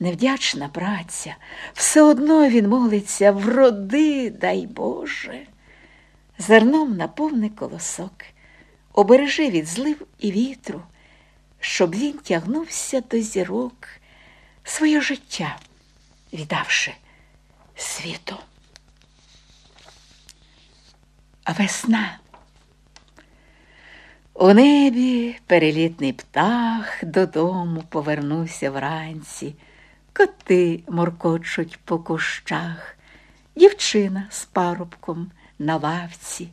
невдячна праця, все одно він молиться вроди, дай Боже. Зерном наповни колосок, обережи від злив і вітру, щоб він тягнувся до зірок, своє життя віддавши світу. А весна. У небі перелітний птах додому повернувся вранці, коти моркочуть по кущах, дівчина з парубком на лавці,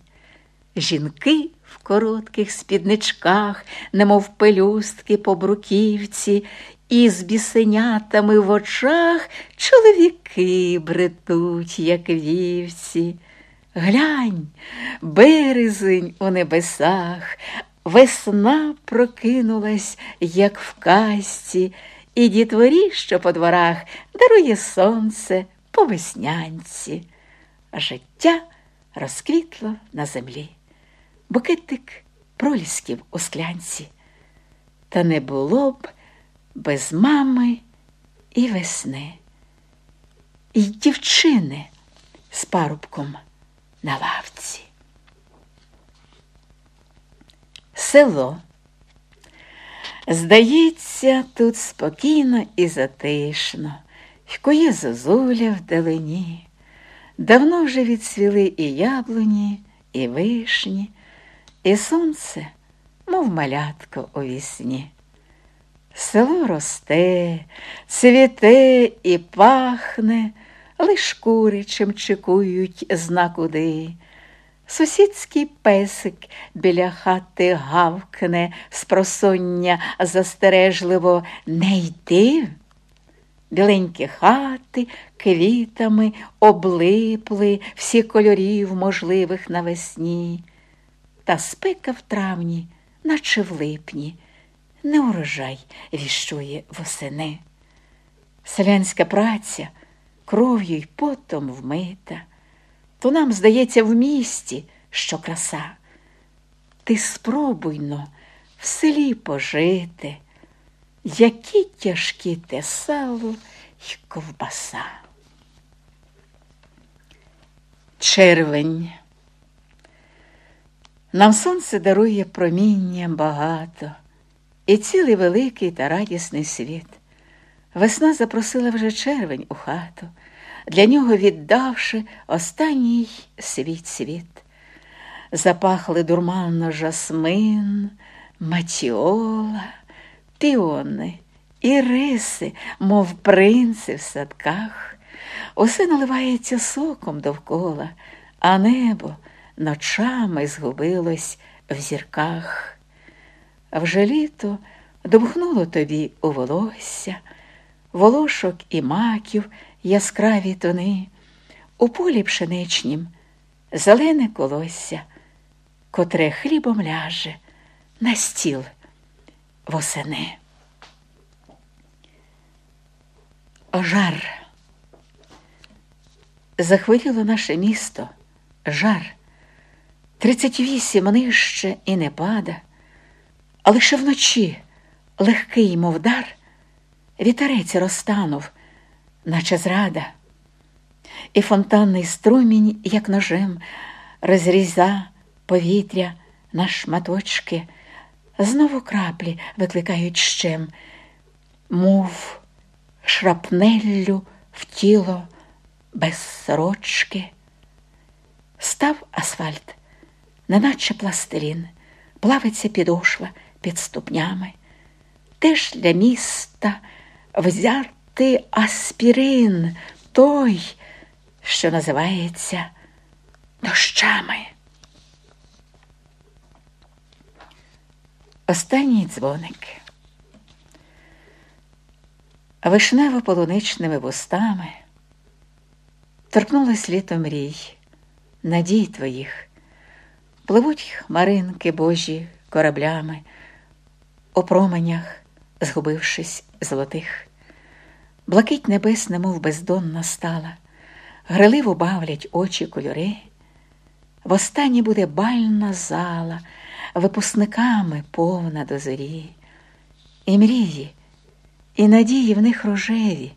жінки в коротких спідничках, немов пелюстки по бруківці, і з бісенятами в очах чоловіки бретуть, як вівці. Глянь, березень у небесах, весна прокинулась, як в казці, і дітворі, що по дворах дарує сонце по веснянці. Життя розквітло на землі, букетик пролісків у склянці. Та не було б без мами і весни, і дівчини з парубком на лавці. Село. Здається, тут спокійно і затишно, Вкує зозуля вдалині. Давно вже відсвіли і яблуні, і вишні, і сонце, мов малятко у вісні. Село росте, цвіте і пахне, лиш кури чимчикують знакуди. Сусідський песик біля хати гавкне з просоння застережливо не йди. Біленькі хати квітами облипли всі кольорів можливих навесні, та спека в травні, наче в липні не урожай віщує восени. Селянська праця кров'ю й потом вмита, то нам здається в місті, що краса. Ти спробуйно в селі пожити, які тяжкі те сало й ковбаса. Червень. Нам сонце дарує проміння багато і цілий великий та радісний світ. Весна запросила вже червень у хату, для нього віддавши останній свій світ. Запахли дурманно жасмин, матіола, піони, іриси, мов принци в садках. Усе наливається соком довкола, а небо ночами згубилось в зірках вже літо добухнуло тобі у волосся, волошок і маків яскраві тони, у полі пшеничнім зелене колосся, котре хлібом ляже на стіл восени. Жар. Захворіло наше місто, жар, тридцять вісім нижче і не пада а лише вночі легкий, мов дар, вітерець розтанув, наче зрада, і фонтанний струмінь, як ножем, розріза повітря на шматочки, знову краплі викликають щем, мов шрапнеллю в тіло без сорочки. Став асфальт, неначе пластилін, плавиться підошва під ступнями. Теж для міста взяти аспірин той, що називається дощами. Останній дзвоник. Вишнево полуничними вустами торкнулось літо мрій, надій твоїх, пливуть хмаринки божі кораблями у променях, згубившись золотих. Блакить небес, немов бездонна стала, гриливо бавлять очі кольори. Востаннє буде бальна зала, випускниками повна до зорі. І мрії, і надії в них рожеві,